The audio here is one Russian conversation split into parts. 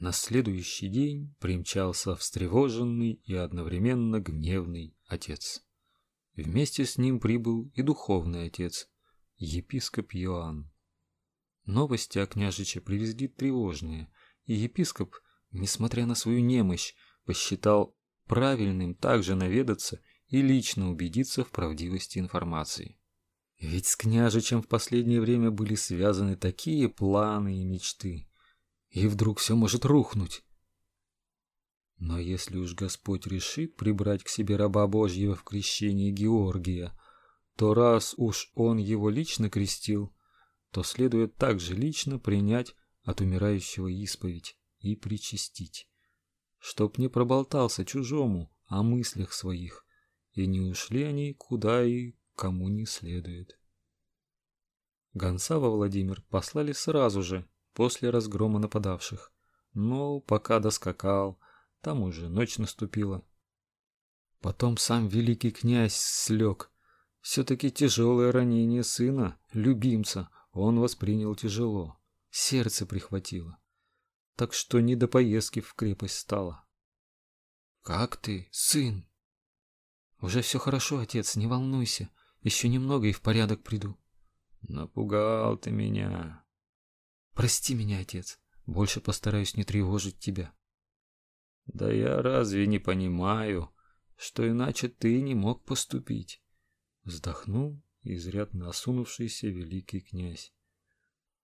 На следующий день примчался встревоженный и одновременно гневный отец. Вместе с ним прибыл и духовный отец, епископ Иоанн. Новости о княжиче привезли тревожные, и епископ, несмотря на свою немощь, посчитал правильным также наведаться и лично убедиться в правдивости информации. Ведь с княжичем в последнее время были связаны такие планы и мечты, и вдруг все может рухнуть. Но если уж Господь решит прибрать к себе раба Божьего в крещении Георгия, то раз уж он его лично крестил, то следует также лично принять от умирающего исповедь и причастить, чтоб не проболтался чужому о мыслях своих, и не ушли они куда и кому не следует. Гонца во Владимир послали сразу же, после разгрома нападавших. Но пока доскакал, там уже ночь наступила. Потом сам великий князь слег. Все-таки тяжелое ранение сына, любимца, он воспринял тяжело. Сердце прихватило. Так что не до поездки в крепость стало. «Как ты, сын?» «Уже все хорошо, отец, не волнуйся. Еще немного и в порядок приду». «Напугал ты меня. Прости меня, отец. Больше постараюсь не тревожить тебя. Да я разве не понимаю, что иначе ты не мог поступить? Вздохнул изрядно осунувшийся великий князь.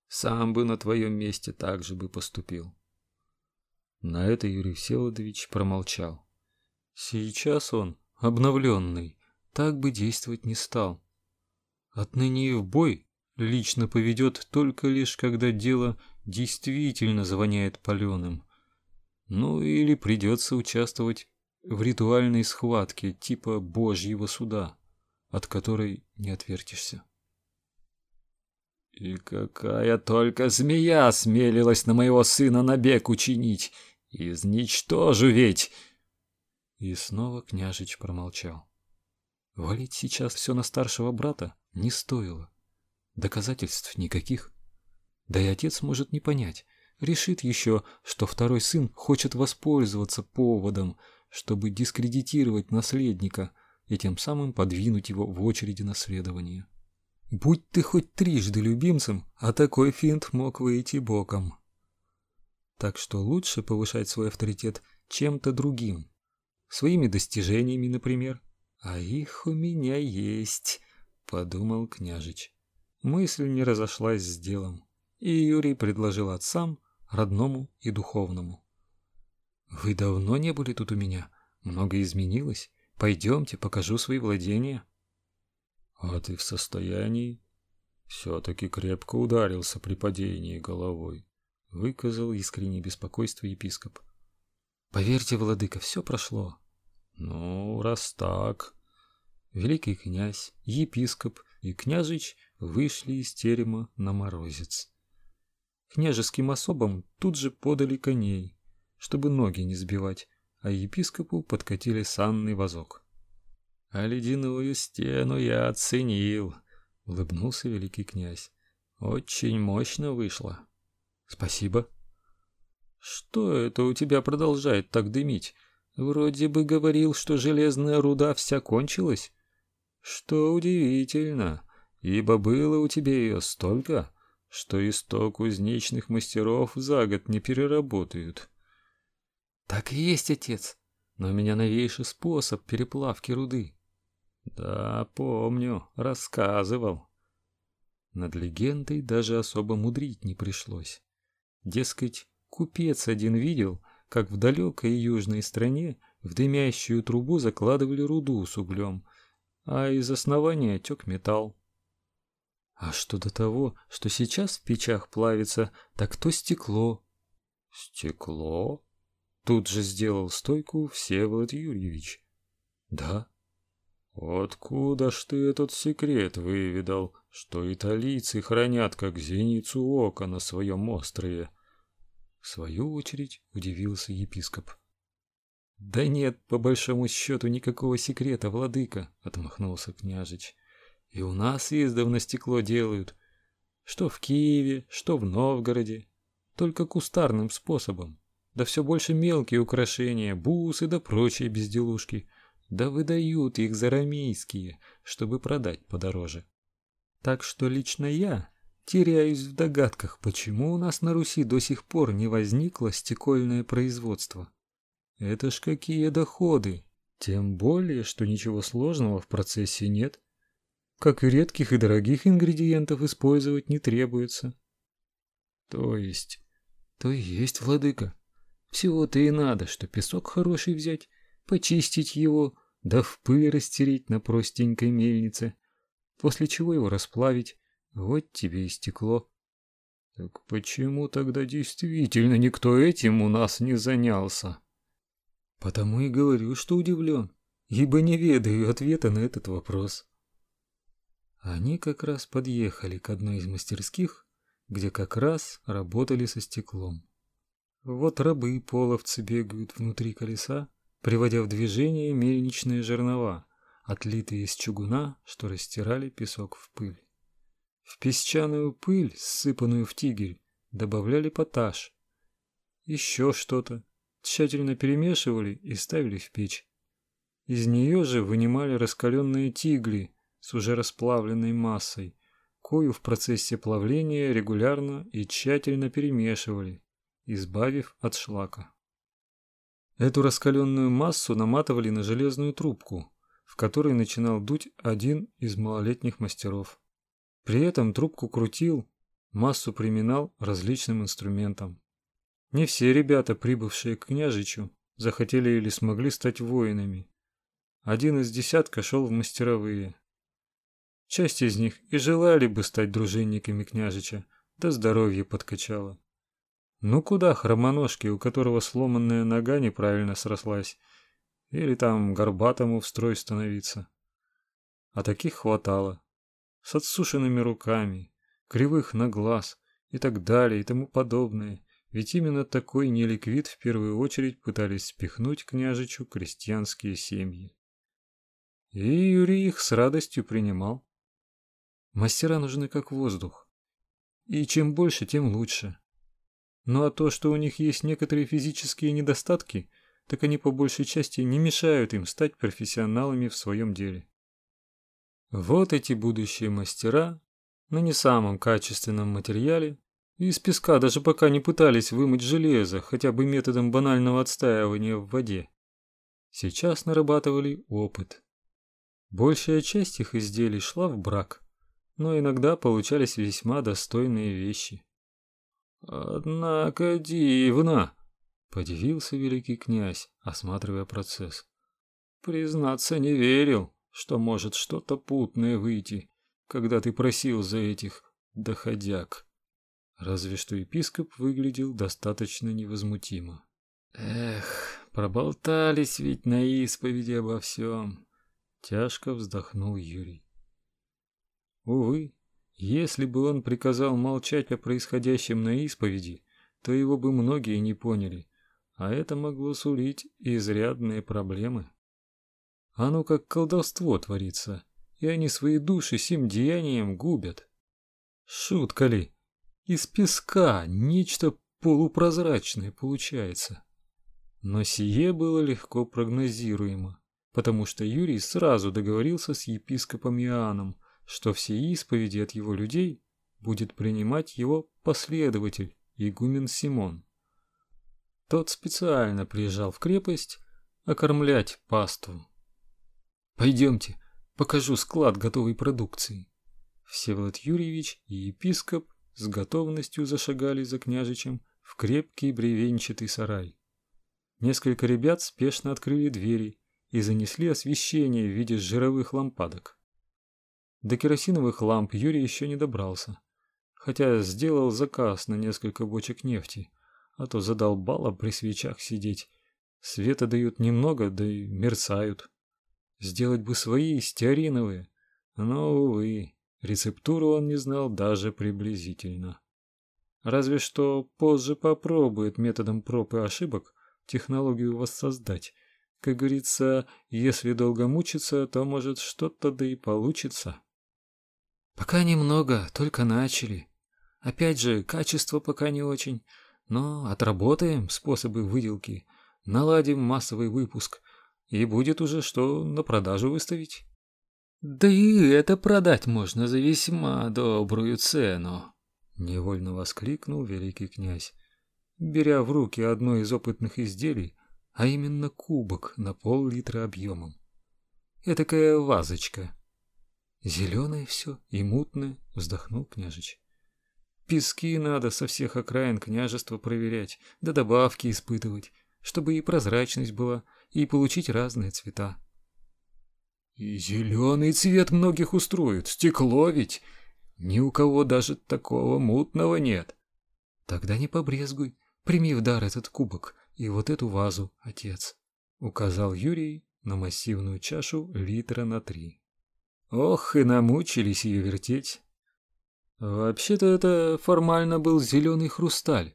Сам бы на твоем месте так же бы поступил. На это Юрий Всеволодович промолчал. Сейчас он, обновленный, так бы действовать не стал. Отныне и в бой лично поведет только лишь когда дело действительно звоняет паленым. Ну или придется участвовать в ритуальной схватке типа Божьего суда, от которой не отвертишься. И какая только змея смелилась на моего сына набег учинить! Изничтожу ведь! И снова княжич промолчал. Валить сейчас все на старшего брата не стоило. Доказательств никаких. Да и отец может не понять. Решит еще, что второй сын хочет воспользоваться поводом, чтобы дискредитировать наследника и тем самым подвинуть его в очереди наследования. Будь ты хоть трижды любимцем, а такой финт мог выйти боком. Так что лучше повышать свой авторитет чем-то другим. Своими достижениями, например. А их у меня есть, подумал княжич. Мысль не разошлась с делом, и Юрий предложил отцам, родному и духовному. «Вы давно не были тут у меня? Много изменилось? Пойдемте, покажу свои владения». «А ты в состоянии?» «Все-таки крепко ударился при падении головой», — выказал искреннее беспокойство епископ. «Поверьте, владыка, все прошло». «Ну, раз так...» Великий князь, епископ и княжич вышли из терема на морозец. Княжеским особам тут же подали коней, чтобы ноги не сбивать, а епископу подкатили санный вазок. — А ледяную стену я оценил, — улыбнулся великий князь. — Очень мощно вышло. — Спасибо. — Что это у тебя продолжает так дымить? Вроде бы говорил, что железная руда вся кончилась. Что удивительно ибо было у тебя ее столько, что и сто кузнечных мастеров за год не переработают. Так и есть, отец, но у меня новейший способ переплавки руды. Да, помню, рассказывал. Над легендой даже особо мудрить не пришлось. Дескать, купец один видел, как в далекой южной стране в дымящую трубу закладывали руду с углем, а из основания тек металл. А что до того, что сейчас в печах плавится, так то стекло. Стекло? Тут же сделал стойку Всеволод Юрьевич. Да. Откуда ж ты этот секрет выведал, что италийцы хранят как зеницу ока на своем острове? В свою очередь удивился епископ. Да нет, по большому счету, никакого секрета, владыка, отмахнулся княжич. И у нас издавна стекло делают. Что в Киеве, что в Новгороде. Только кустарным способом. да все больше мелкие украшения, бусы да прочие безделушки, да выдают их за рамейские, чтобы продать подороже. Так что лично я теряюсь в догадках, почему у нас на Руси до сих пор не возникло стекольное производство. Это ж какие доходы! Тем более, что ничего сложного в процессе нет. Как и редких и дорогих ингредиентов использовать не требуется. То есть, то есть, владыка. Всего-то и надо, что песок хороший взять, почистить его, да в пыль растереть на простенькой мельнице, после чего его расплавить. Вот тебе и стекло. Так почему тогда действительно никто этим у нас не занялся? Потому и говорю, что удивлен, ибо не ведаю ответа на этот вопрос. Они как раз подъехали к одной из мастерских, где как раз работали со стеклом. Вот рабы и половцы бегают внутри колеса, приводя в движение мельничные жернова, отлитые из чугуна, что растирали песок в пыль. В песчаную пыль, сыпанную в тигель, добавляли поташ. Еще что-то, тщательно перемешивали и ставили в печь. Из нее же вынимали раскаленные тигли с уже расплавленной массой, кою в процессе плавления регулярно и тщательно перемешивали, избавив от шлака. Эту раскаленную массу наматывали на железную трубку, в которой начинал дуть один из малолетних мастеров. При этом трубку крутил, массу приминал различным инструментам. Не все ребята, прибывшие к княжичу, захотели или смогли стать воинами. Один из десятка шел в мастеровые. Часть из них и желали бы стать дружинниками княжича, да здоровье подкачало. Ну куда хромоножки, у которого сломанная нога неправильно срослась, или там горбатому в строй становиться. А таких хватало. С отсушенными руками, кривых на глаз и так далее и тому подобное. Ведь именно такой неликвид в первую очередь пытались спихнуть княжичу крестьянские семьи. И Юрий их с радостью принимал. Мастера нужны как воздух. И чем больше, тем лучше. Ну а то, что у них есть некоторые физические недостатки, так они по большей части не мешают им стать профессионалами в своем деле. Вот эти будущие мастера на не самом качественном материале из песка даже пока не пытались вымыть железо хотя бы методом банального отстаивания в воде. Сейчас нарабатывали опыт. Большая часть их изделий шла в брак, но иногда получались весьма достойные вещи. Однако дивно, подивился великий князь, осматривая процесс. Признаться, не верил, что может что-то путное выйти, когда ты просил за этих доходяг. Разве что епископ выглядел достаточно невозмутимо. Эх, проболтались ведь на исповеди обо всем. Тяжко вздохнул Юрий. Увы, если бы он приказал молчать о происходящем на исповеди, то его бы многие не поняли, а это могло сулить изрядные проблемы. Оно как колдовство творится, и они свои души сим деянием губят. Шутка ли? Из песка нечто полупрозрачное получается. Но сие было легко прогнозируемо, потому что Юрий сразу договорился с епископом Иоанном, что все исповеди от его людей будет принимать его последователь, игумен Симон. Тот специально приезжал в крепость окормлять паству. Пойдемте, покажу склад готовой продукции. Всеволод Юрьевич и епископ с готовностью зашагали за княжичем в крепкий бревенчатый сарай. Несколько ребят спешно открыли двери и занесли освещение в виде жировых лампадок. До керосиновых ламп Юрий еще не добрался, хотя сделал заказ на несколько бочек нефти, а то задолбало при свечах сидеть. Света дают немного, да и мерцают. Сделать бы свои стеариновые, но увы, рецептуру он не знал даже приблизительно. Разве что позже попробует методом проб и ошибок технологию воссоздать. Как говорится, если долго мучиться, то может что-то да и получится. Пока немного, только начали. Опять же, качество пока не очень, но отработаем способы выделки, наладим массовый выпуск, и будет уже что на продажу выставить. Да и это продать можно за весьма добрую цену, невольно воскликнул великий князь, беря в руки одно из опытных изделий, а именно кубок на пол-литра объемом. Этакая вазочка. Зеленое все и мутное, вздохнул княжич. Пески надо со всех окраин княжества проверять, да добавки испытывать, чтобы и прозрачность была, и получить разные цвета. И зеленый цвет многих устроит, стекло ведь. Ни у кого даже такого мутного нет. Тогда не побрезгуй, прими в дар этот кубок и вот эту вазу, отец, указал Юрий на массивную чашу литра на три. Ох, и намучились ее вертеть. Вообще-то это формально был зеленый хрусталь,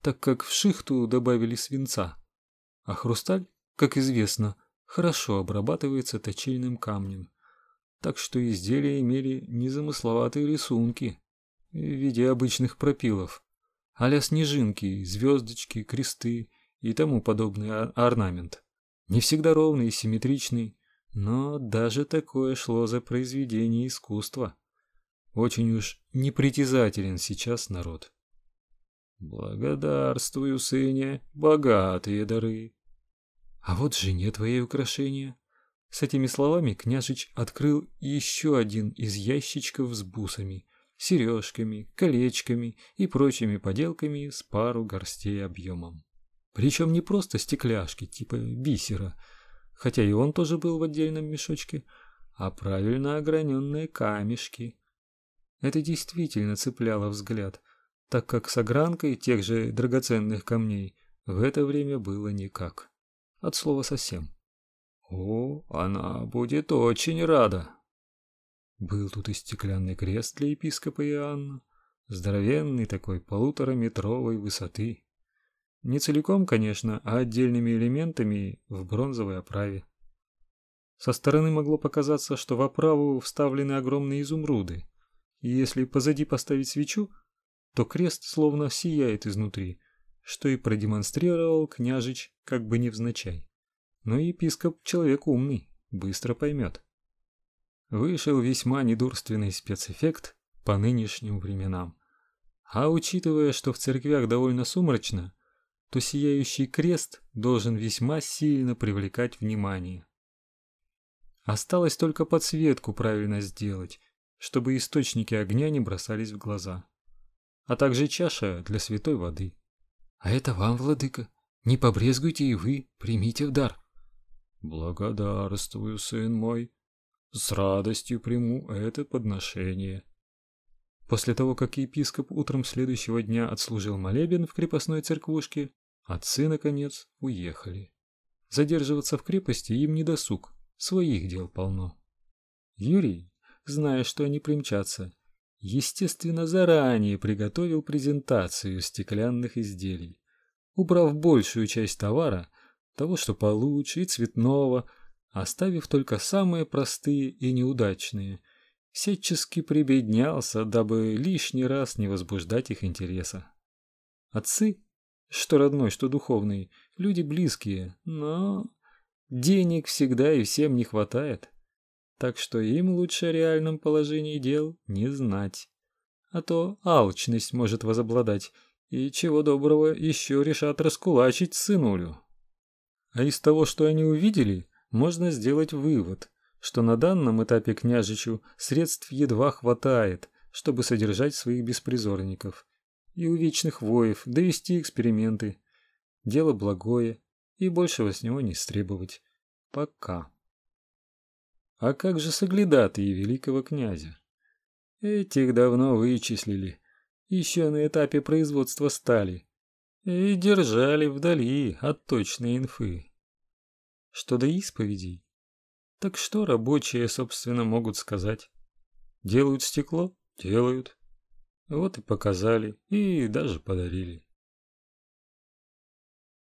так как в шихту добавили свинца. А хрусталь, как известно, хорошо обрабатывается точильным камнем, так что изделия имели незамысловатые рисунки в виде обычных пропилов, а снежинки, звездочки, кресты и тому подобный орнамент. Не всегда ровный и симметричный, но даже такое шло за произведение искусства. Очень уж непритязателен сейчас народ. Благодарствую, сыне, богатые дары. А вот жене твоей украшения. С этими словами княжич открыл еще один из ящичков с бусами, сережками, колечками и прочими поделками с пару горстей объемом. Причем не просто стекляшки типа бисера, хотя и он тоже был в отдельном мешочке, а правильно ограненные камешки. Это действительно цепляло взгляд, так как с огранкой тех же драгоценных камней в это время было никак. От слова совсем. О, она будет очень рада. Был тут и стеклянный крест для епископа Иоанна, здоровенный такой полутораметровой высоты. Не целиком, конечно, а отдельными элементами в бронзовой оправе. Со стороны могло показаться, что в оправу вставлены огромные изумруды, и если позади поставить свечу, то крест словно сияет изнутри, что и продемонстрировал княжич как бы невзначай. Но епископ человек умный, быстро поймет. Вышел весьма недурственный спецэффект по нынешним временам. А учитывая, что в церквях довольно сумрачно, то сияющий крест должен весьма сильно привлекать внимание. Осталось только подсветку правильно сделать, чтобы источники огня не бросались в глаза, а также чаша для святой воды. А это вам, владыка, не побрезгуйте и вы, примите в дар. Благодарствую, сын мой. С радостью приму это подношение. После того, как епископ утром следующего дня отслужил молебен в крепостной церквушке, Отцы, наконец, уехали. Задерживаться в крепости им не досуг, своих дел полно. Юрий, зная, что они примчатся, естественно, заранее приготовил презентацию стеклянных изделий, убрав большую часть товара, того, что получше и цветного, оставив только самые простые и неудачные, всячески прибеднялся, дабы лишний раз не возбуждать их интереса. Отцы что родной, что духовный, люди близкие, но денег всегда и всем не хватает. Так что им лучше о реальном положении дел не знать. А то алчность может возобладать, и чего доброго еще решат раскулачить сынулю. А из того, что они увидели, можно сделать вывод, что на данном этапе княжичу средств едва хватает, чтобы содержать своих беспризорников и у вечных воев довести эксперименты. Дело благое, и большего с него не стребовать. Пока. А как же соглядатые великого князя? Этих давно вычислили, еще на этапе производства стали, и держали вдали от точной инфы. Что до исповедей, так что рабочие, собственно, могут сказать? Делают стекло? Делают. Вот и показали, и даже подарили.